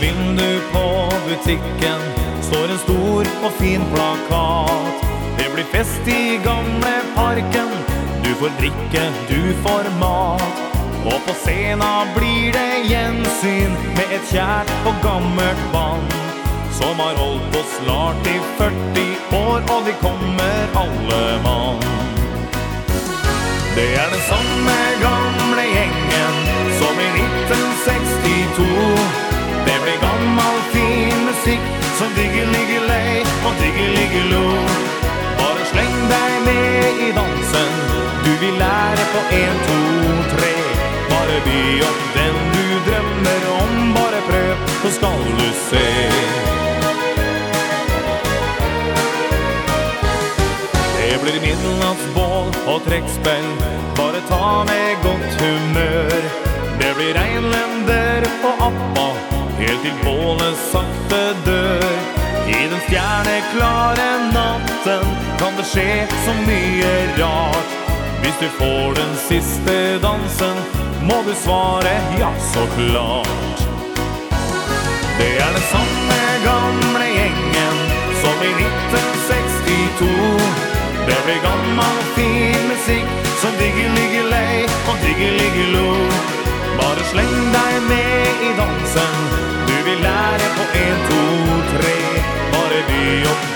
vindu på butikken står en stor og fin plakat. Det blir fest i gamle parken. Du får drikke, du får mat. Og på scenen blir det gjensyn med et kjært og gammelt band. Som har holdt på snart i 40 år, og vi kommer alle mann. Det er den samme gamle gjengen som digge-ligge-lei og digge-ligge-lo. Bare sleng deg med i dansen, du vil lære på en, to, tre. Bare by opp den du drømmer om, bare prøv, så skal du se. Det blir midnattsbål og trekkspill, bare ta med godt humør. Det blir reinlender og appa, helt til bålet den stjerneklare natten kan det skje så mye rart. Hvis du får den siste dansen, må du svare ja, så klart. Det er den samme gamle gjengen som i 1962. Det blir gammel, fin musikk som digger-ligger-lei og digger-ligger-lo. Bare sleng deg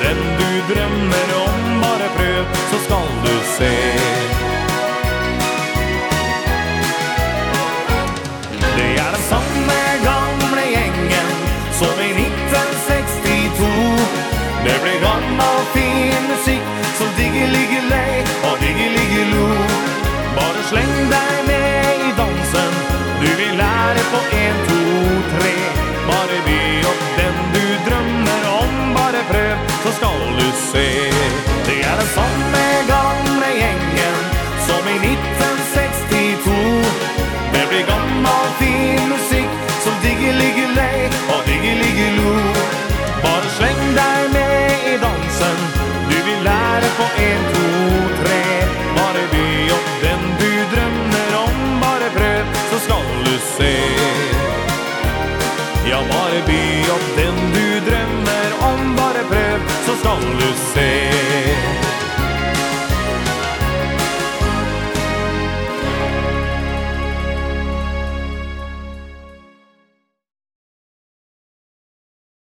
den du drømmer om, bare prøv, så skal du se. Det er den samme gamle gjengen som i 1962. Det blir gammel, fin musikk så skal du se. Det er den samme gamle gjengen som i 1962. Det blir gammal, fin musikk som digger ligger lei og digger ligger lo. Bare sleng deg med i dansen, du vil lære på en, to, tre. Bare by opp den du drømmer om, bare prøv, så skal du se. Ja, bare by opp den